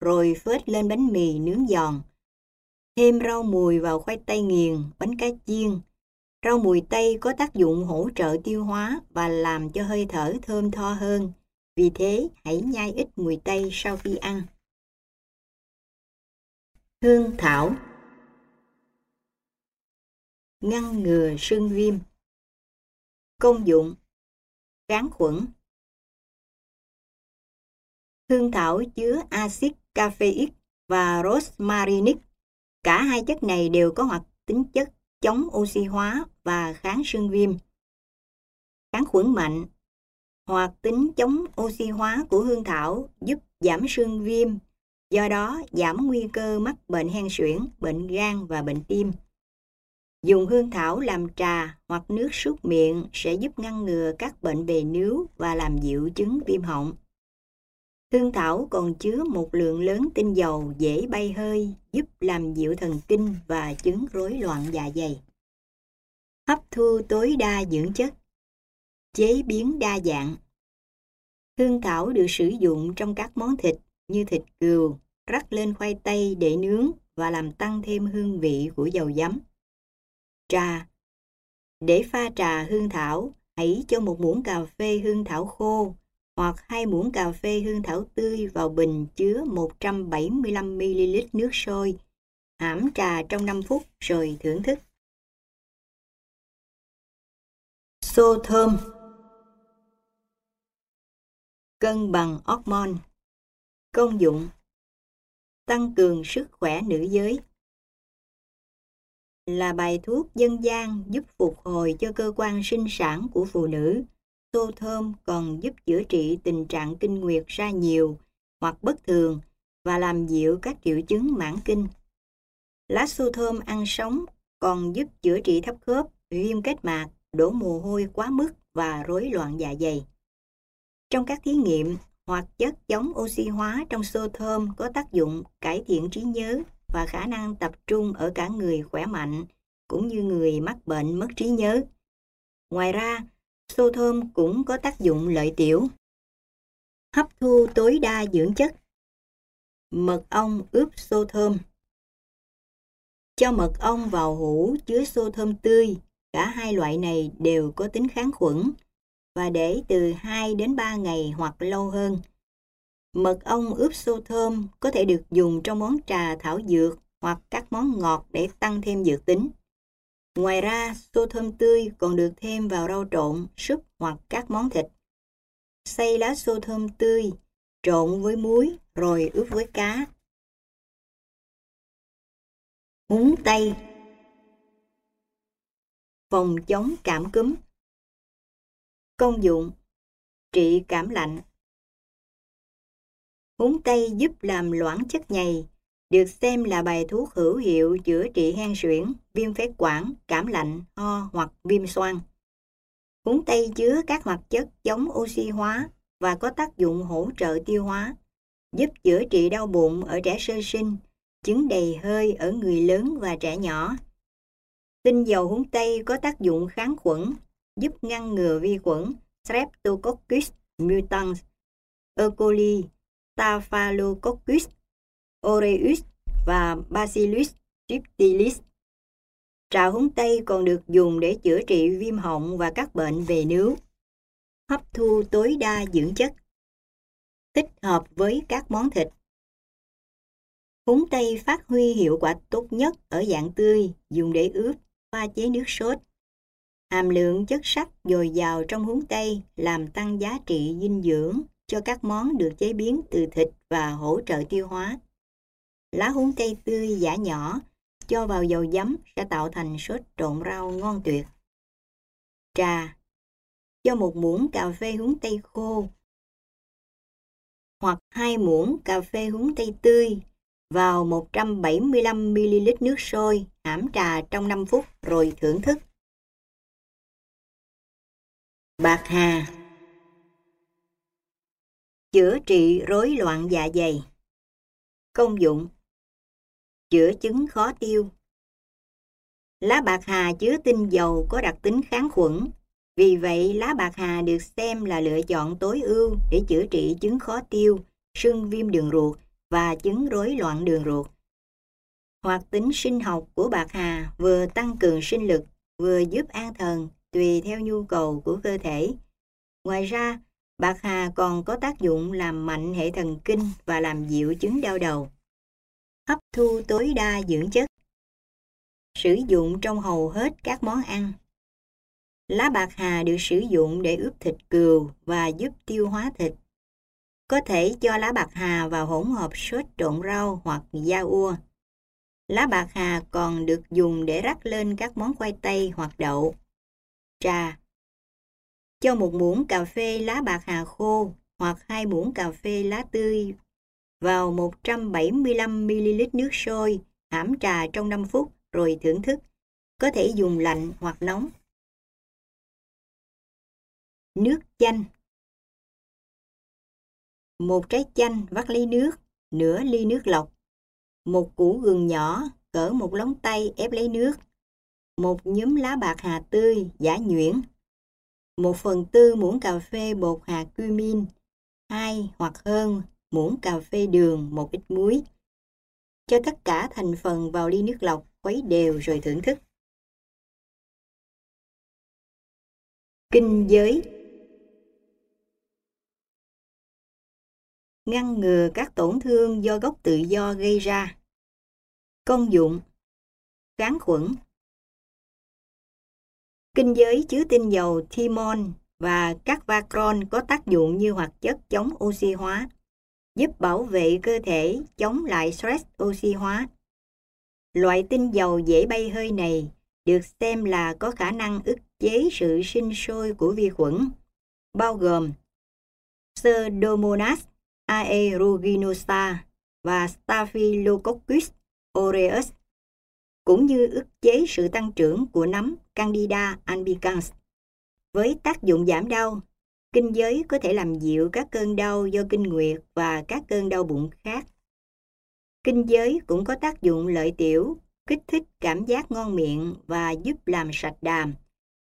rồi phết lên bánh mì nướng giòn. Thêm rau mùi vào khoai tây nghiền, bánh cá chiên. Rau mùi tây có tác dụng hỗ trợ tiêu hóa và làm cho hơi thở thơm tho hơn. Vì thế, hãy nhai ít mùi tây sau khi ăn. Hương thảo Ngăn ngừa sưng viêm Công dụng Kháng khuẩn Hương thảo chứa axit caffeic và rosmarinic. Cả hai chất này đều có hoạt tính chất chống oxy hóa và kháng sưng viêm. Kháng khuẩn mạnh Hoạt tính chống oxy hóa của hương thảo giúp giảm sưng viêm, do đó giảm nguy cơ mắc bệnh hen suyễn, bệnh gan và bệnh tim. Dùng hương thảo làm trà hoặc nước súc miệng sẽ giúp ngăn ngừa các bệnh về nướu và làm dịu chứng viêm họng. Hương thảo còn chứa một lượng lớn tinh dầu dễ bay hơi, giúp làm dịu thần kinh và chứng rối loạn dạ dày. Hấp thu tối đa dưỡng chất Chế biến đa dạng Hương thảo được sử dụng trong các món thịt như thịt cừu, rắc lên khoai tây để nướng và làm tăng thêm hương vị của dầu giấm. Trà Để pha trà hương thảo, hãy cho một muỗng cà phê hương thảo khô hoặc hai muỗng cà phê hương thảo tươi vào bình chứa 175ml nước sôi. Hãm trà trong 5 phút rồi thưởng thức. Xô thơm Cân bằng hormone Công dụng Tăng cường sức khỏe nữ giới Là bài thuốc dân gian giúp phục hồi cho cơ quan sinh sản của phụ nữ Xô thơm còn giúp chữa trị tình trạng kinh nguyệt ra nhiều hoặc bất thường và làm dịu các triệu chứng mãn kinh. Lá xô thơm ăn sống còn giúp chữa trị thấp khớp, viêm kết mạc, đổ mồ hôi quá mức và rối loạn dạ dày. Trong các thí nghiệm, hoạt chất chống oxy hóa trong xô thơm có tác dụng cải thiện trí nhớ và khả năng tập trung ở cả người khỏe mạnh cũng như người mắc bệnh mất trí nhớ. Ngoài ra, Xô thơm cũng có tác dụng lợi tiểu. Hấp thu tối đa dưỡng chất. Mật ong ướp xô thơm. Cho mật ong vào hũ chứa xô thơm tươi, cả hai loại này đều có tính kháng khuẩn và để từ 2 đến 3 ngày hoặc lâu hơn. Mật ong ướp xô thơm có thể được dùng trong món trà thảo dược hoặc các món ngọt để tăng thêm dược tính. Ngoài ra, xô thơm tươi còn được thêm vào rau trộn, súp hoặc các món thịt. Xay lá xô thơm tươi, trộn với muối rồi ướp với cá. Húng tây Phòng chống cảm cúm. Công dụng. Trị cảm lạnh. Húng tây giúp làm loãng chất nhầy, được xem là bài thuốc hữu hiệu chữa trị hen suyễn, viêm phế quản, cảm lạnh, ho hoặc viêm xoang. Cuốn tây chứa các hoạt chất chống oxy hóa và có tác dụng hỗ trợ tiêu hóa, giúp chữa trị đau bụng ở trẻ sơ sinh, chứng đầy hơi ở người lớn và trẻ nhỏ. Tinh dầu húng tây có tác dụng kháng khuẩn, giúp ngăn ngừa vi khuẩn Streptococcus mutans, E. coli, Staphylococcus oreus và Bacillus subtilis. Trà húng tây còn được dùng để chữa trị viêm họng và các bệnh về nướu. Hấp thu tối đa dưỡng chất. Thích hợp với các món thịt. Húng tây phát huy hiệu quả tốt nhất ở dạng tươi, dùng để ướp, pha chế nước sốt. Hàm lượng chất sắt dồi dào trong húng tây làm tăng giá trị dinh dưỡng cho các món được chế biến từ thịt và hỗ trợ tiêu hóa. Lá húng tây tươi giả nhỏ, cho vào dầu giấm sẽ tạo thành sốt trộn rau ngon tuyệt. Trà Cho một muỗng cà phê húng tây khô hoặc hai muỗng cà phê húng tây tươi vào 175ml nước sôi, hãm trà trong 5 phút rồi thưởng thức. Bạc hà Chữa trị rối loạn dạ dày Công dụng chữa chứng khó tiêu. Lá bạc hà chứa tinh dầu có đặc tính kháng khuẩn, vì vậy lá bạc hà được xem là lựa chọn tối ưu để chữa trị chứng khó tiêu, sưng viêm đường ruột và chứng rối loạn đường ruột. Hoạt tính sinh học của bạc hà vừa tăng cường sinh lực, vừa giúp an thần tùy theo nhu cầu của cơ thể. Ngoài ra, bạc hà còn có tác dụng làm mạnh hệ thần kinh và làm dịu chứng đau đầu. Hấp thu tối đa dưỡng chất. Sử dụng trong hầu hết các món ăn. Lá bạc hà được sử dụng để ướp thịt cừu và giúp tiêu hóa thịt. Có thể cho lá bạc hà vào hỗn hợp sốt trộn rau hoặc da ua. Lá bạc hà còn được dùng để rắc lên các món khoai tây hoặc đậu. Trà Cho một muỗng cà phê lá bạc hà khô hoặc hai muỗng cà phê lá tươi vào 175ml nước sôi, hãm trà trong 5 phút rồi thưởng thức. Có thể dùng lạnh hoặc nóng. Nước chanh Một trái chanh vắt lấy nước, nửa ly nước lọc. Một củ gừng nhỏ, cỡ một lóng tay ép lấy nước. Một nhúm lá bạc hà tươi, giả nhuyễn. Một phần tư muỗng cà phê bột hạt cumin, hai hoặc hơn muỗng cà phê đường, một ít muối. Cho tất cả thành phần vào ly nước lọc, khuấy đều rồi thưởng thức. Kinh giới Ngăn ngừa các tổn thương do gốc tự do gây ra. Công dụng Kháng khuẩn Kinh giới chứa tinh dầu thymol và các vacron có tác dụng như hoạt chất chống oxy hóa giúp bảo vệ cơ thể chống lại stress oxy hóa. Loại tinh dầu dễ bay hơi này được xem là có khả năng ức chế sự sinh sôi của vi khuẩn, bao gồm Pseudomonas aeruginosa và Staphylococcus aureus, cũng như ức chế sự tăng trưởng của nấm Candida albicans. Với tác dụng giảm đau, Kinh giới có thể làm dịu các cơn đau do kinh nguyệt và các cơn đau bụng khác. Kinh giới cũng có tác dụng lợi tiểu, kích thích cảm giác ngon miệng và giúp làm sạch đàm.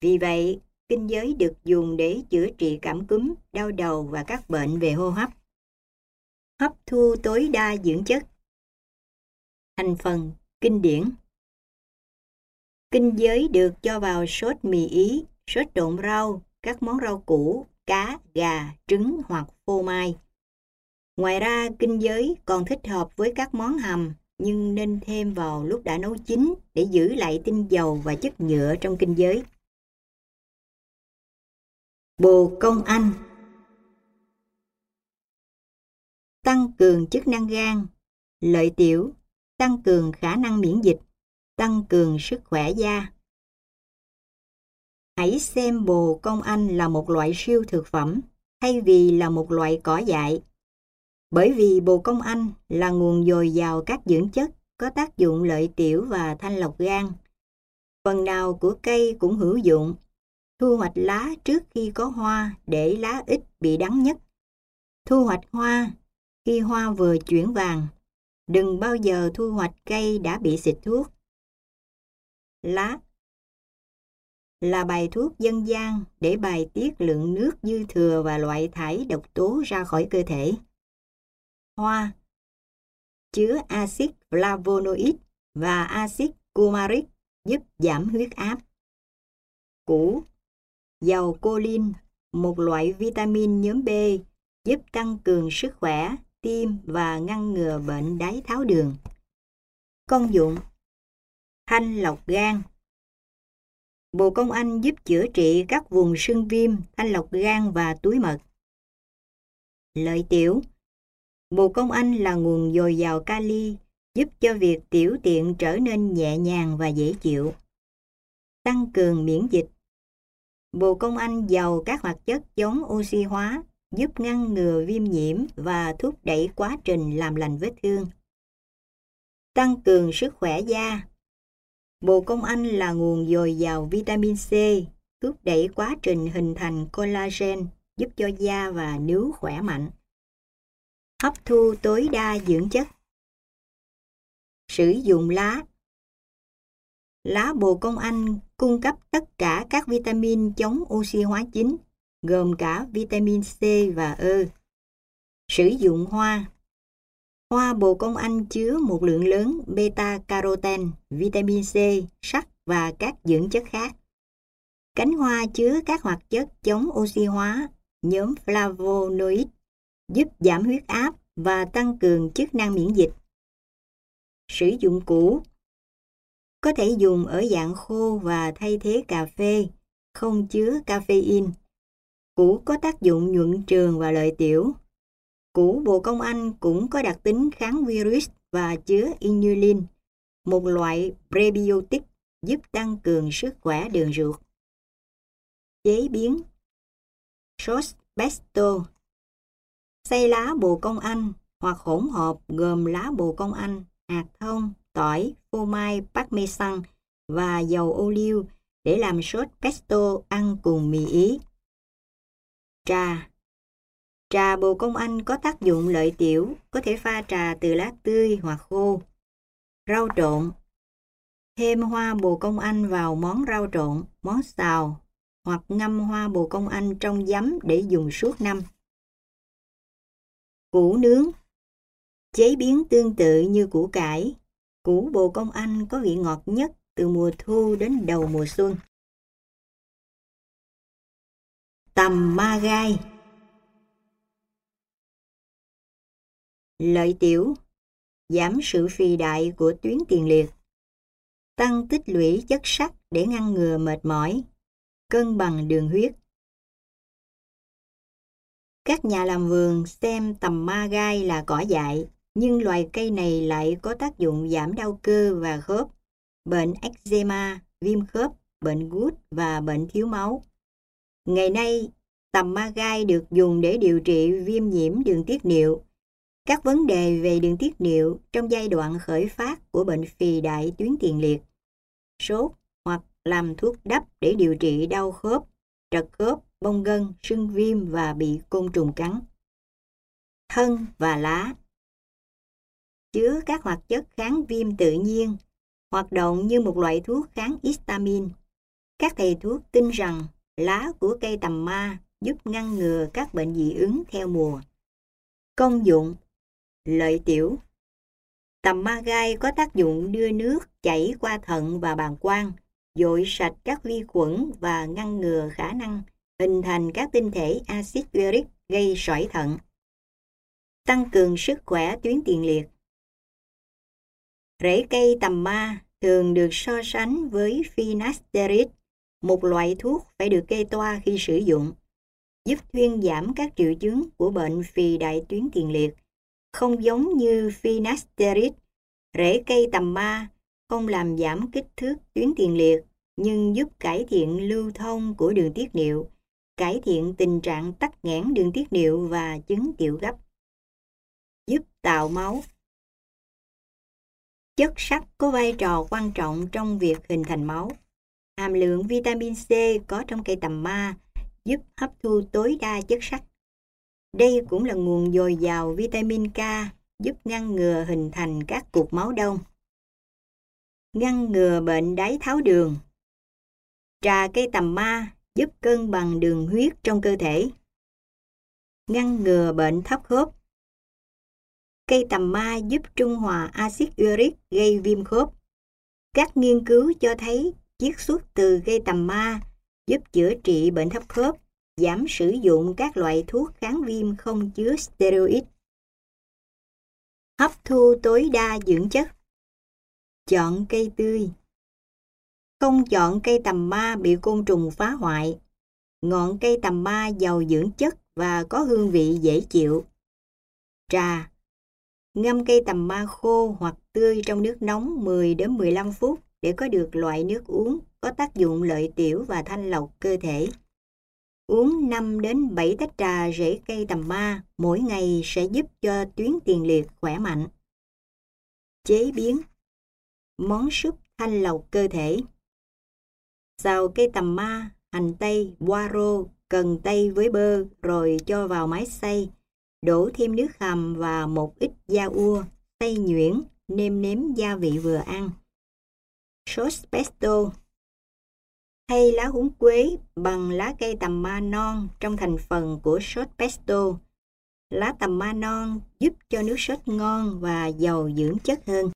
Vì vậy, kinh giới được dùng để chữa trị cảm cúm, đau đầu và các bệnh về hô hấp. Hấp thu tối đa dưỡng chất Thành phần Kinh điển Kinh giới được cho vào sốt mì ý, sốt trộn rau, các món rau củ, cá, gà, trứng hoặc phô mai. Ngoài ra, kinh giới còn thích hợp với các món hầm, nhưng nên thêm vào lúc đã nấu chín để giữ lại tinh dầu và chất nhựa trong kinh giới. Bồ công anh Tăng cường chức năng gan, lợi tiểu, tăng cường khả năng miễn dịch, tăng cường sức khỏe da. Hãy xem bồ công anh là một loại siêu thực phẩm, thay vì là một loại cỏ dại. Bởi vì bồ công anh là nguồn dồi dào các dưỡng chất, có tác dụng lợi tiểu và thanh lọc gan. Phần nào của cây cũng hữu dụng. Thu hoạch lá trước khi có hoa để lá ít bị đắng nhất. Thu hoạch hoa khi hoa vừa chuyển vàng. Đừng bao giờ thu hoạch cây đã bị xịt thuốc. Lá là bài thuốc dân gian để bài tiết lượng nước dư thừa và loại thải độc tố ra khỏi cơ thể. Hoa chứa axit flavonoid và axit cumaric giúp giảm huyết áp. Củ Dầu colin, một loại vitamin nhóm B, giúp tăng cường sức khỏe, tim và ngăn ngừa bệnh đái tháo đường. Công dụng Thanh lọc gan Bồ công anh giúp chữa trị các vùng sưng viêm, thanh lọc gan và túi mật. Lợi tiểu Bồ công anh là nguồn dồi dào kali, giúp cho việc tiểu tiện trở nên nhẹ nhàng và dễ chịu. Tăng cường miễn dịch Bồ công anh giàu các hoạt chất chống oxy hóa, giúp ngăn ngừa viêm nhiễm và thúc đẩy quá trình làm lành vết thương. Tăng cường sức khỏe da Bồ công anh là nguồn dồi dào vitamin C, thúc đẩy quá trình hình thành collagen, giúp cho da và nướu khỏe mạnh. Hấp thu tối đa dưỡng chất. Sử dụng lá Lá bồ công anh cung cấp tất cả các vitamin chống oxy hóa chính, gồm cả vitamin C và E. Sử dụng hoa Hoa bồ công anh chứa một lượng lớn beta-carotene, vitamin C, sắt và các dưỡng chất khác. Cánh hoa chứa các hoạt chất chống oxy hóa, nhóm flavonoid, giúp giảm huyết áp và tăng cường chức năng miễn dịch. Sử dụng củ Có thể dùng ở dạng khô và thay thế cà phê, không chứa caffeine. Củ có tác dụng nhuận trường và lợi tiểu. Củ bồ công anh cũng có đặc tính kháng virus và chứa inulin, một loại prebiotic giúp tăng cường sức khỏe đường ruột. Chế biến Sốt pesto Xay lá bồ công anh hoặc hỗn hợp gồm lá bồ công anh, hạt thông, tỏi, phô mai, parmesan và dầu ô liu để làm sốt pesto ăn cùng mì Ý. Trà Trà bồ công anh có tác dụng lợi tiểu, có thể pha trà từ lá tươi hoặc khô. Rau trộn Thêm hoa bồ công anh vào món rau trộn, món xào hoặc ngâm hoa bồ công anh trong giấm để dùng suốt năm. Củ nướng Chế biến tương tự như củ cải, củ bồ công anh có vị ngọt nhất từ mùa thu đến đầu mùa xuân. Tầm ma gai Lợi tiểu Giảm sự phì đại của tuyến tiền liệt. Tăng tích lũy chất sắt để ngăn ngừa mệt mỏi Cân bằng đường huyết. Các nhà làm vườn xem tầm ma gai là cỏ dại nhưng loài cây này lại có tác dụng giảm đau cơ và khớp, bệnh eczema, viêm khớp, bệnh gút và bệnh thiếu máu. Ngày nay, tầm ma gai được dùng để điều trị viêm nhiễm đường tiết niệu, các vấn đề về đường tiết niệu trong giai đoạn khởi phát của bệnh phì đại tuyến tiền liệt, sốt hoặc làm thuốc đắp để điều trị đau khớp, trật khớp, bong gân, sưng viêm và bị côn trùng cắn. Thân và lá chứa các hoạt chất kháng viêm tự nhiên, hoạt động như một loại thuốc kháng histamine. Các thầy thuốc tin rằng lá của cây tầm ma giúp ngăn ngừa các bệnh dị ứng theo mùa. Công dụng Lợi tiểu Tầm ma gai có tác dụng đưa nước chảy qua thận và bàng quang, dội sạch các vi khuẩn và ngăn ngừa khả năng hình thành các tinh thể axit uric gây sỏi thận. Tăng cường sức khỏe tuyến tiền liệt. Rễ cây tầm ma thường được so sánh với finasteride, một loại thuốc phải được kê toa khi sử dụng, giúp thuyên giảm các triệu chứng của bệnh phì đại tuyến tiền liệt. Không giống như finasteride, rễ cây tầm ma không làm giảm kích thước tuyến tiền liệt nhưng giúp cải thiện lưu thông của đường tiết niệu, cải thiện tình trạng tắc nghẽn đường tiết niệu và chứng tiểu gấp. Giúp tạo máu Chất sắt có vai trò quan trọng trong việc hình thành máu. Hàm lượng vitamin C có trong cây tầm ma giúp hấp thu tối đa chất sắt. Đây cũng là nguồn dồi dào vitamin K giúp ngăn ngừa hình thành các cục máu đông. Ngăn ngừa bệnh đái tháo đường. Trà cây tầm ma giúp cân bằng đường huyết trong cơ thể. Ngăn ngừa bệnh thấp khớp. Cây tầm ma giúp trung hòa axit uric gây viêm khớp. Các nghiên cứu cho thấy chiết xuất từ cây tầm ma giúp chữa trị bệnh thấp khớp, giảm sử dụng các loại thuốc kháng viêm không chứa steroid. Hấp thu tối đa dưỡng chất. Chọn cây tươi. Không chọn cây tầm ma bị côn trùng phá hoại. Ngọn cây tầm ma giàu dưỡng chất và có hương vị dễ chịu. Trà Ngâm cây tầm ma khô hoặc tươi trong nước nóng 10 đến 15 phút để có được loại nước uống có tác dụng lợi tiểu và thanh lọc cơ thể. Uống 5 đến 7 tách trà rễ cây tầm ma mỗi ngày sẽ giúp cho tuyến tiền liệt khỏe mạnh. Chế biến Món súp thanh lọc cơ thể Xào cây tầm ma, hành tây, poiro, cần tây với bơ rồi cho vào máy xay đổ thêm nước hầm và một ít da ua, xay nhuyễn, nêm nếm gia vị vừa ăn. Sốt pesto Thay lá húng quế bằng lá cây tầm ma non trong thành phần của sốt pesto. Lá tầm ma non giúp cho nước sốt ngon và giàu dưỡng chất hơn.